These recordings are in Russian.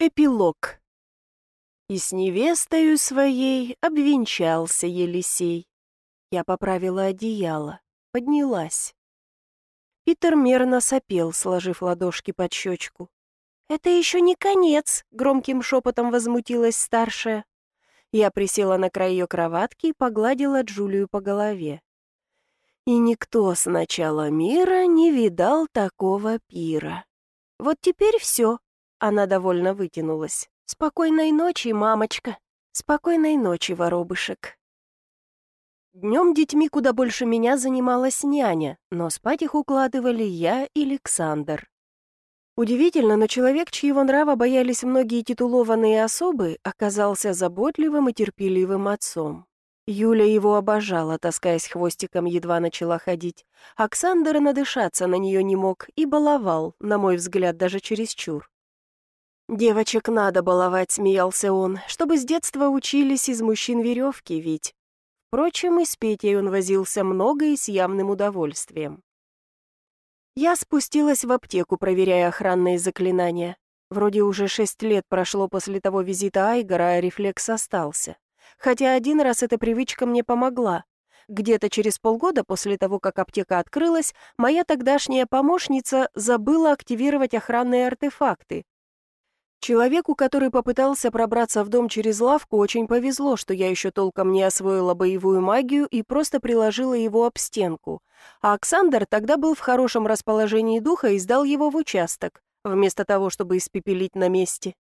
Эпилог. И с невестою своей обвенчался Елисей. Я поправила одеяло, поднялась. Питер мерно сопел, сложив ладошки под щечку. «Это еще не конец», — громким шепотом возмутилась старшая. Я присела на край ее кроватки и погладила Джулию по голове. И никто с начала мира не видал такого пира. Вот теперь все, она довольно вытянулась. «Спокойной ночи, мамочка! Спокойной ночи, воробышек!» Днем детьми куда больше меня занималась няня, но спать их укладывали я и Александр. Удивительно, но человек, чьего нрава боялись многие титулованные особы, оказался заботливым и терпеливым отцом. Юля его обожала, таскаясь хвостиком, едва начала ходить. Оксандр надышаться на нее не мог и баловал, на мой взгляд, даже чересчур. «Девочек надо баловать», — смеялся он, «чтобы с детства учились из мужчин веревки ведь». Впрочем, и с Петей он возился много и с явным удовольствием. Я спустилась в аптеку, проверяя охранные заклинания. Вроде уже шесть лет прошло после того визита Айгора, а рефлекс остался. Хотя один раз эта привычка мне помогла. Где-то через полгода после того, как аптека открылась, моя тогдашняя помощница забыла активировать охранные артефакты, Человеку, который попытался пробраться в дом через лавку, очень повезло, что я еще толком не освоила боевую магию и просто приложила его об стенку. А Оксандр тогда был в хорошем расположении духа и сдал его в участок, вместо того, чтобы испепелить на месте.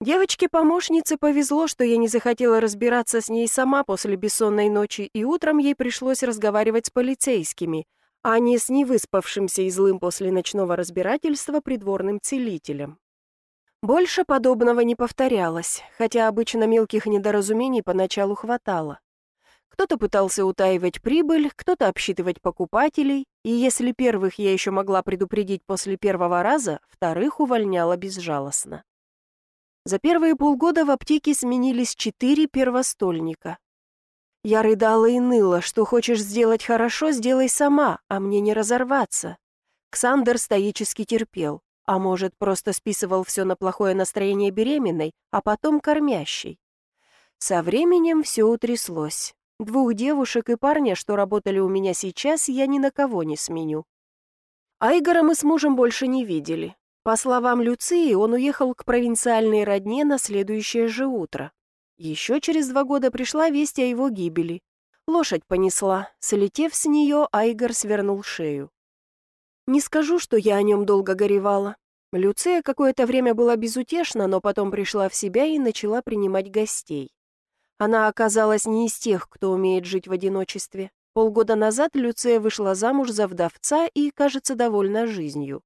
Девочке-помощнице повезло, что я не захотела разбираться с ней сама после бессонной ночи, и утром ей пришлось разговаривать с полицейскими, а не с невыспавшимся и злым после ночного разбирательства придворным целителем. Больше подобного не повторялось, хотя обычно мелких недоразумений поначалу хватало. Кто-то пытался утаивать прибыль, кто-то обсчитывать покупателей, и если первых я еще могла предупредить после первого раза, вторых увольняла безжалостно. За первые полгода в аптеке сменились четыре первостольника. Я рыдала и ныла, что хочешь сделать хорошо, сделай сама, а мне не разорваться. Ксандер стоически терпел а может, просто списывал все на плохое настроение беременной, а потом кормящей. Со временем все утряслось. Двух девушек и парня, что работали у меня сейчас, я ни на кого не сменю. Айгора мы с мужем больше не видели. По словам Люции, он уехал к провинциальной родне на следующее же утро. Еще через два года пришла весть о его гибели. Лошадь понесла. Слетев с нее, Айгор свернул шею. Не скажу, что я о нем долго горевала. Люция какое-то время была безутешна, но потом пришла в себя и начала принимать гостей. Она оказалась не из тех, кто умеет жить в одиночестве. Полгода назад Люция вышла замуж за вдовца и, кажется, довольна жизнью.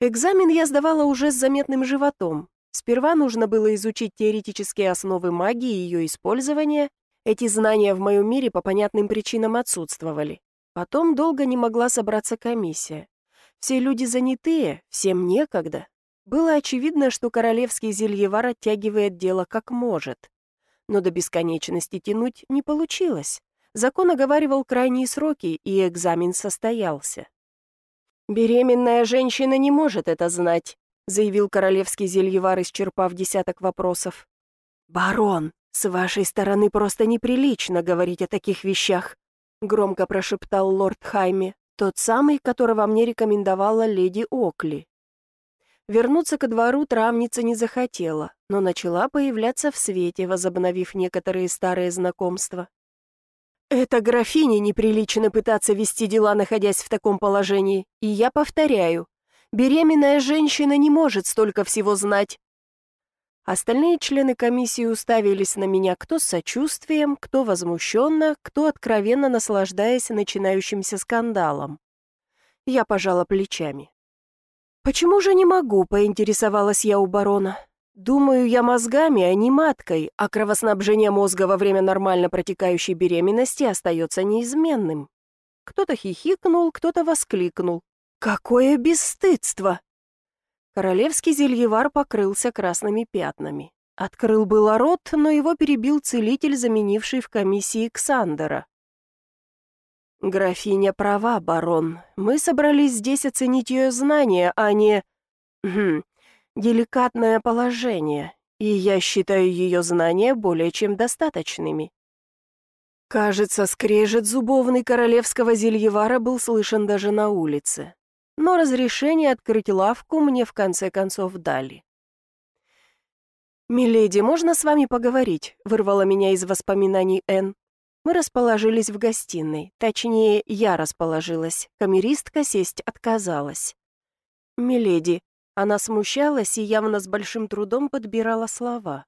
Экзамен я сдавала уже с заметным животом. Сперва нужно было изучить теоретические основы магии и ее использования. Эти знания в моем мире по понятным причинам отсутствовали. Потом долго не могла собраться комиссия. Все люди занятые, всем некогда. Было очевидно, что королевский зельевар оттягивает дело как может. Но до бесконечности тянуть не получилось. Закон оговаривал крайние сроки, и экзамен состоялся. «Беременная женщина не может это знать», заявил королевский зельевар, исчерпав десяток вопросов. «Барон, с вашей стороны просто неприлично говорить о таких вещах», громко прошептал лорд Хайме, тот самый, которого мне рекомендовала леди Окли. Вернуться ко двору травница не захотела, но начала появляться в свете, возобновив некоторые старые знакомства. «Это графине неприлично пытаться вести дела, находясь в таком положении, и я повторяю, беременная женщина не может столько всего знать, Остальные члены комиссии уставились на меня кто с сочувствием, кто возмущенно, кто откровенно наслаждаясь начинающимся скандалом. Я пожала плечами. «Почему же не могу?» — поинтересовалась я у барона. «Думаю я мозгами, а не маткой, а кровоснабжение мозга во время нормально протекающей беременности остается неизменным». Кто-то хихикнул, кто-то воскликнул. «Какое бесстыдство!» Королевский зельевар покрылся красными пятнами. Открыл было рот, но его перебил целитель, заменивший в комиссии Ксандера. «Графиня права, барон. Мы собрались здесь оценить ее знания, а не... Хм, деликатное положение, и я считаю ее знания более чем достаточными. Кажется, скрежет зубовный королевского зельевара был слышен даже на улице. Но разрешение открыть лавку мне в конце концов дали. «Миледи, можно с вами поговорить?» — вырвала меня из воспоминаний Энн. Мы расположились в гостиной. Точнее, я расположилась. Камеристка сесть отказалась. «Миледи». Она смущалась и явно с большим трудом подбирала слова.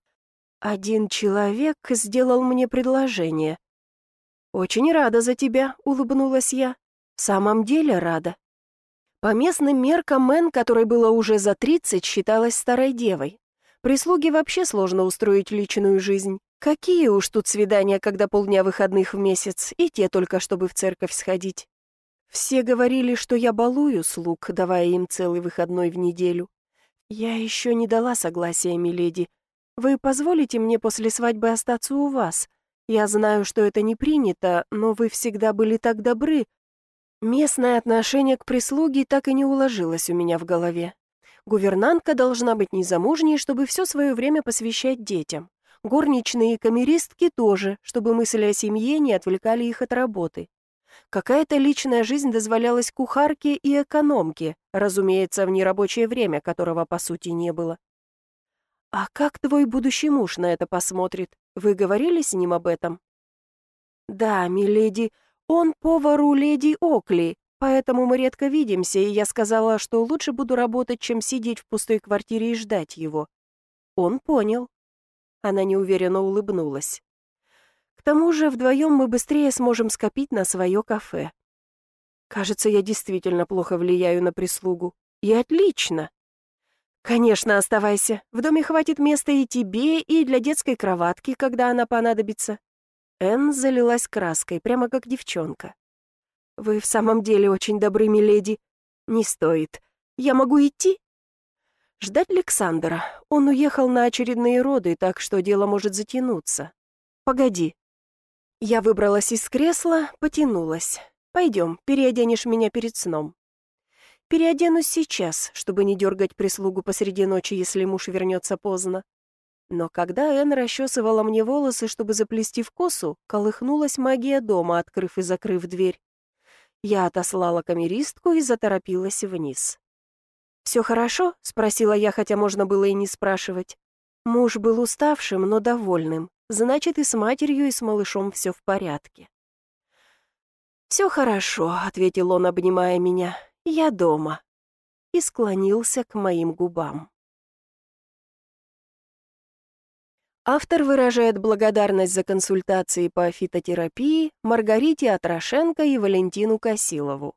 «Один человек сделал мне предложение». «Очень рада за тебя», — улыбнулась я. «В самом деле рада». По местным меркам Мэн, которой было уже за тридцать, считалась старой девой. Прислуге вообще сложно устроить личную жизнь. Какие уж тут свидания, когда полдня выходных в месяц, и те только, чтобы в церковь сходить. Все говорили, что я балую слуг, давая им целый выходной в неделю. Я еще не дала согласия, миледи. Вы позволите мне после свадьбы остаться у вас? Я знаю, что это не принято, но вы всегда были так добры. Местное отношение к прислуге так и не уложилось у меня в голове. Гувернантка должна быть незамужней, чтобы все свое время посвящать детям. Горничные и камеристки тоже, чтобы мысли о семье не отвлекали их от работы. Какая-то личная жизнь дозволялась кухарке и экономке, разумеется, в нерабочее время, которого по сути не было. «А как твой будущий муж на это посмотрит? Вы говорили с ним об этом?» «Да, миледи, он повар у леди Окли, поэтому мы редко видимся, и я сказала, что лучше буду работать, чем сидеть в пустой квартире и ждать его». Он понял. Она неуверенно улыбнулась. К тому же вдвоем мы быстрее сможем скопить на свое кафе. Кажется, я действительно плохо влияю на прислугу. И отлично. Конечно, оставайся. В доме хватит места и тебе, и для детской кроватки, когда она понадобится. Энн залилась краской, прямо как девчонка. Вы в самом деле очень добры, миледи. Не стоит. Я могу идти? Ждать Александра. Он уехал на очередные роды, так что дело может затянуться. Погоди, я выбралась из кресла, потянулась. «Пойдем, переоденешь меня перед сном». Переоденусь сейчас, чтобы не дергать прислугу посреди ночи, если муж вернется поздно. Но когда Энн расчесывала мне волосы, чтобы заплести в косу, колыхнулась магия дома, открыв и закрыв дверь. Я отослала камеристку и заторопилась вниз. «Все хорошо?» — спросила я, хотя можно было и не спрашивать. Муж был уставшим, но довольным. Значит, и с матерью, и с малышом все в порядке. «Все хорошо», — ответил он, обнимая меня. «Я дома». И склонился к моим губам. Автор выражает благодарность за консультации по фитотерапии Маргарите Атрошенко и Валентину Косилову.